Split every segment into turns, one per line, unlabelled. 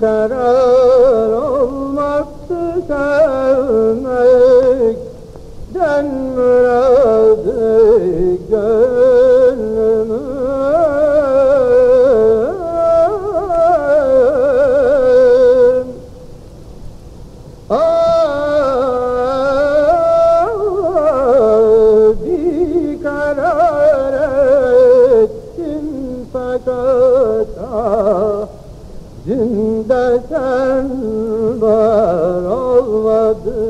karar olmaz sevmekten mü bir karar ettim fakat ah, zinde sen var olmadın.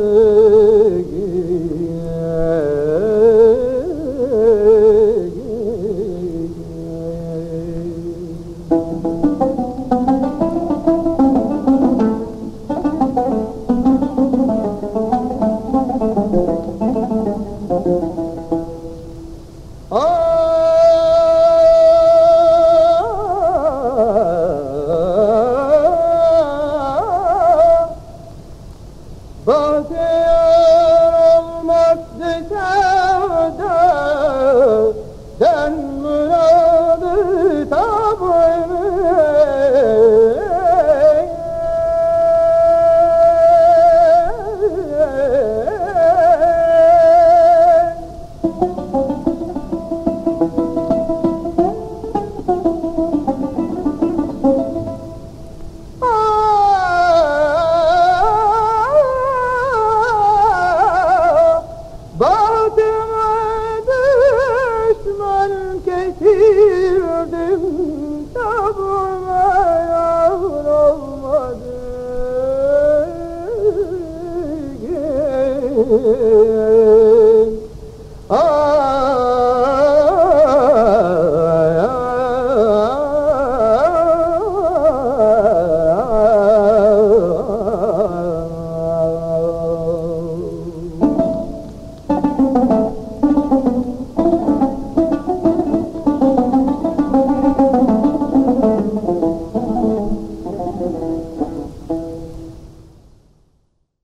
Bahtiyar olmak yeter. Bildim tabume yar olmadı. Ki